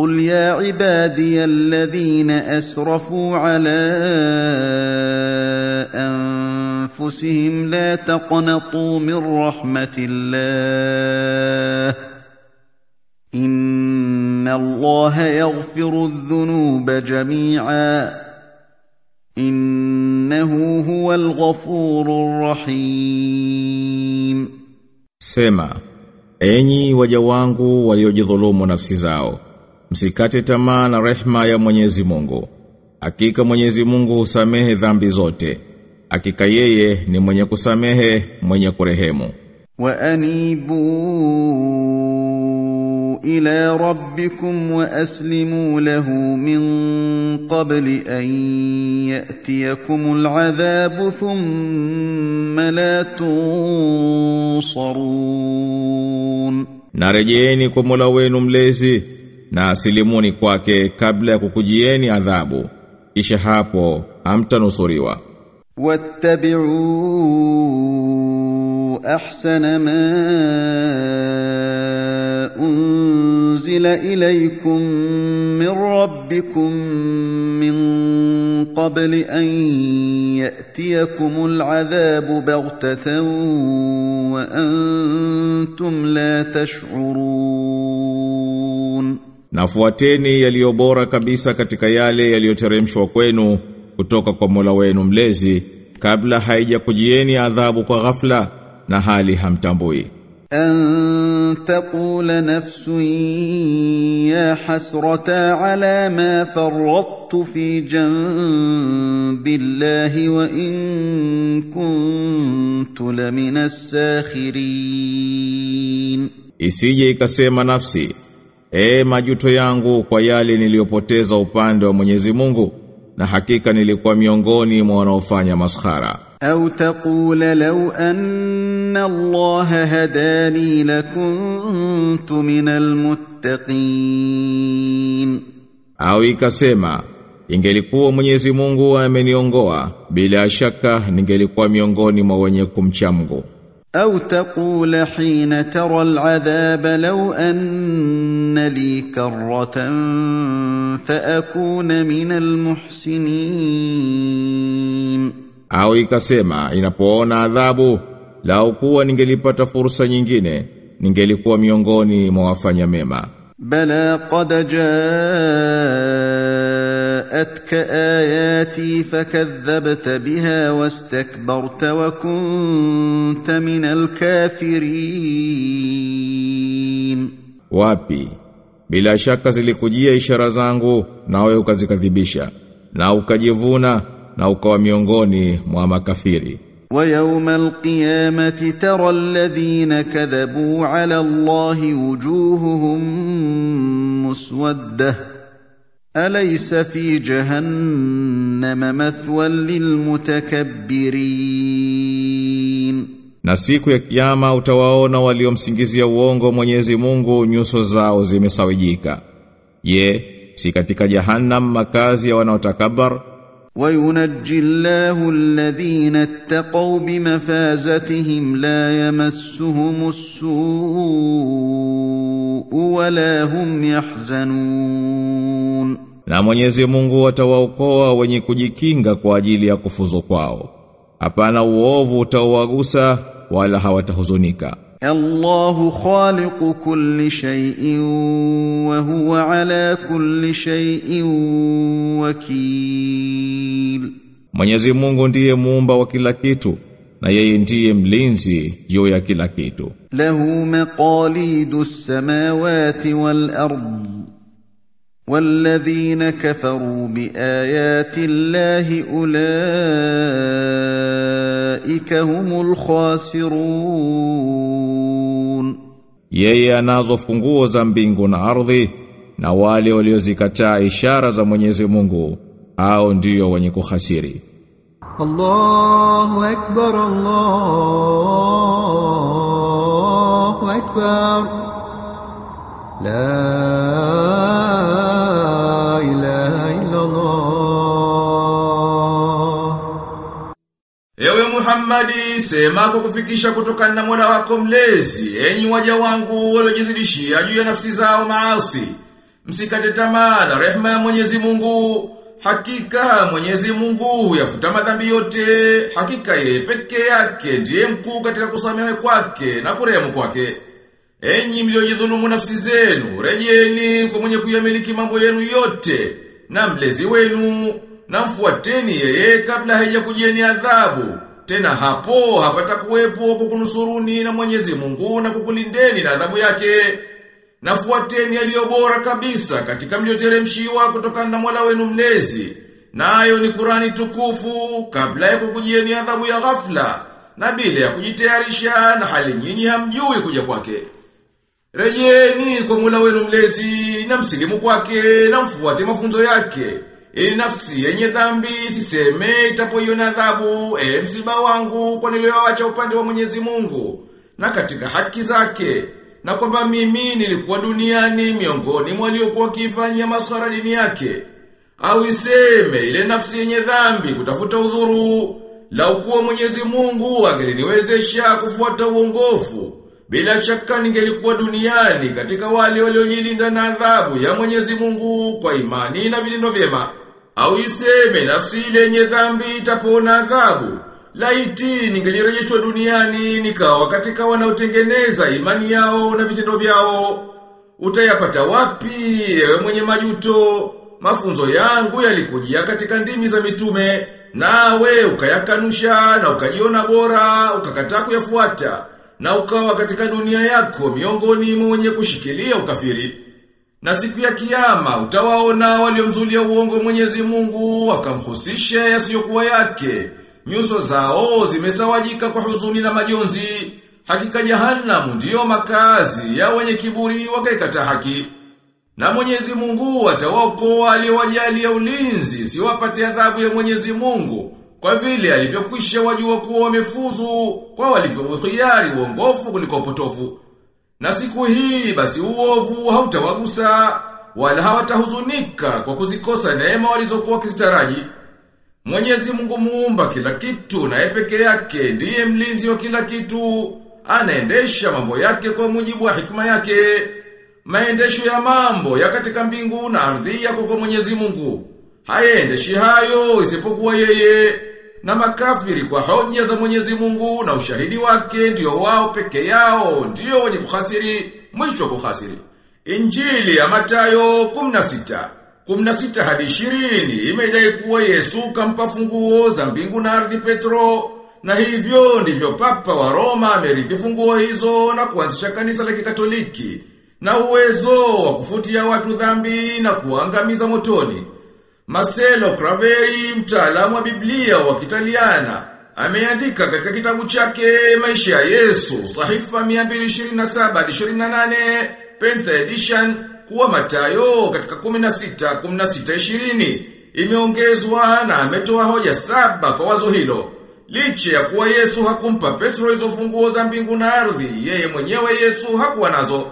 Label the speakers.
Speaker 1: قل يا عبادي الذين اسرفوا على انفسهم لا تقنطوا من رحمه الله ان الله يغفر الذنوب جميعا انه هو الغفور الرحيم.
Speaker 2: Sema, enyi waja wangu waliojidhulumu nafsi zao, msikate tamaa na rehma ya Mwenyezi Mungu. Hakika Mwenyezi Mungu husamehe dhambi zote. Hakika yeye ni mwenye kusamehe, mwenye kurehemu.
Speaker 1: Wa anibu ila rabbikum wa aslimu lahu min qabli an yatiyakum al'adhab thumma
Speaker 2: la tunsarun. Narejeeni kwa Mola wenu mlezi na asilimuni kwake kabla ya kukujieni adhabu. Kisha hapo hamtanusuriwa.
Speaker 1: واتبعوا احسن ما انزل اليكم من ربكم من قبل ان ياتيكم العذاب بغته وانتم لا تشعرون
Speaker 2: Nafuateni yaliyo bora kabisa katika yale yaliyoteremshwa kwenu kutoka kwa Mola wenu mlezi kabla haijakujieni adhabu kwa ghafla na hali hamtambui.
Speaker 1: أن تقول نفس يا حسرة على ما فرطت في جنب الله وإن كنت لمن الساخرين
Speaker 2: Isije ikasema nafsi, E majuto yangu kwa yale niliyopoteza upande wa Mwenyezi Mungu na hakika nilikuwa miongoni mwa wanaofanya maskhara.
Speaker 1: Au taqula law anna Allah hadani lakuntu min almuttaqin.
Speaker 2: Au ikasema ingelikuwa Mwenyezi Mungu ameniongoa bila shaka ningelikuwa miongoni mwa wenye kumcha Mungu.
Speaker 1: أو تقول حين ترى العذاب لو أن لي كرة فأكون من المحسنين
Speaker 2: Au ikasema inapoona adhabu lau kuwa ningelipata fursa nyingine ningelikuwa miongoni mwa wafanya mema.
Speaker 1: بلى قد جاءتك آياتي فكذبت بها واستكبرت وكنت من الكافرين
Speaker 2: Wapi? Bila shaka zilikujia ishara zangu nawe ukazikadhibisha na ukajivuna na ukawa miongoni mwa makafiri.
Speaker 1: ويوم القيامة ترى الذين كذبوا على الله وجوههم مسودة أليس في جهنم مثوى للمتكبرين
Speaker 2: Na siku ya kiyama utawaona waliomsingizia uongo Mwenyezi Mungu nyuso zao zimesawijika. Je, si katika jahannam makazi ya wanaotakabar?
Speaker 1: وينجي الله الذين اتقوا بمفازتهم لا يمسهم السوء wala hum yahzanun.
Speaker 2: Na Mwenyezi Mungu atawaokoa wenye kujikinga kwa ajili ya kufuzu kwao. Hapana uovu utawagusa wala hawatahuzunika.
Speaker 1: Allahu khaliqu kulli shay'in wa huwa ala kulli shay'in wakil.
Speaker 2: Mwenyezi Mungu ndiye muumba wa kila kitu na yeye ndiye mlinzi juu ya kila kitu.
Speaker 1: له مقاليد السماوات والارض والذين كفروا بايات الله اولئك هم الخاسرون
Speaker 2: Yeye anazo funguo za mbingu na ardhi na wale waliozikataa ishara za Mwenyezi Mungu hao ndio wenye kuhasiri.
Speaker 3: Allahu Ekber, Allahu Ekber. La ilahe illallah.
Speaker 4: Ewe Muhammadi, sema kwa kufikisha na Mola wako mlezi, enyi waja wangu waliojizidishia juu ya nafsi zao maasi.
Speaker 2: Msikate tamaa na rehema ya Mwenyezi Mungu Hakika Mwenyezi Mungu yafuta madhambi yote. Hakika ye peke yake ndiye mkuu katika kusamehe kwake na kurehemu kwake. Enyi mliojidhulumu nafsi zenu, rejeni kwa mwenye kuyamiliki mambo yenu yote na mlezi wenu na mfuateni yeye kabla haijakujieni adhabu. Tena hapo hapata kuwepo kukunusuruni na Mwenyezi Mungu na kukulindeni na adhabu yake. Nafuateni yaliyo bora kabisa katika mlioteremshiwa kutoka na Mola wenu mlezi. Nayo ni Kurani tukufu kabla ya kukujieni adhabu ya ghafla na bila ya kujitayarisha na hali nyinyi hamjui kuja kwake. Rejeni kwa Mola wenu mlezi na msilimu kwake na mfuate mafunzo yake. Ili nafsi yenye dhambi siseme itapoiona adhabu, e msiba wangu kwa nilioacha upande wa Mwenyezi Mungu na katika haki zake. Na kwamba mimi nilikuwa duniani miongoni mwa waliokuwa wakifanyia maskhara dini yake. Au iseme ile nafsi yenye dhambi kutafuta udhuru, la kuwa Mwenyezi Mungu angeliniwezesha kufuata uongofu. Bila shaka ningelikuwa duniani katika wale waliojilinda na adhabu ya Mwenyezi Mungu kwa imani na vitendo vyema. Au iseme nafsi ile yenye dhambi itapona adhabu. Laiti ningelirejeshwa duniani nikawa katika wanaotengeneza imani yao na vitendo vyao. Utayapata wapi ewe mwenye majuto? Mafunzo yangu yalikujia katika ndimi za mitume nawe ukayakanusha na ukajiona bora ukakataa kuyafuata na ukawa katika dunia yako miongoni mwa wenye kushikilia ukafiri. Na siku ya kiyama utawaona waliomzulia uongo Mwenyezi Mungu wakamhusisha yasiyokuwa yake. Nyuso zao zimesawajika kwa huzuni na majonzi. Hakika jahanamu ndiyo makazi ya wenye kiburi wakaikata haki. Na Mwenyezi Mungu atawaokoa ya ulinzi siwapate adhabu ya Mwenyezi Mungu kwa vile alivyokwisha wajua kuwa wamefuzu kwa walivyokhiari uongofu kuliko upotofu. Na siku hii basi uovu hautawagusa wala hawatahuzunika kwa kuzikosa neema walizokuwa wakizitaraji. Mwenyezi Mungu muumba kila kitu na peke yake ndiye mlinzi wa kila kitu, anaendesha mambo yake kwa mujibu wa hikma yake. Maendesho ya mambo ya katika mbingu na ardhi yako kwa Mwenyezi Mungu. Hayaendeshi hayo isipokuwa yeye na makafiri kwa hoja za Mwenyezi Mungu na ushahidi wake ndio wao peke yao ndio wenye kuhasiri mwisho kuhasiri. Injili ya Mathayo 16 16 hadi 20 imedai kuwa Yesu kampa funguo za mbingu na ardhi Petro na hivyo ndivyo papa wa Roma amerithi funguo hizo na kuanzisha kanisa la Kikatoliki na uwezo wa kufutia watu dhambi na kuangamiza motoni. Marcelo Craveri, mtaalamu wa Biblia wa Kitaliana, ameandika katika kitabu chake Maisha ya Yesu, sahifa 227 hadi 28, Penth Edition, kuwa Matayo katika 16 16 20 imeongezwa na ametoa hoja saba kwa wazo hilo. liche ya kuwa Yesu hakumpa Petro hizo funguo za mbingu na ardhi, yeye mwenyewe Yesu hakuwa nazo.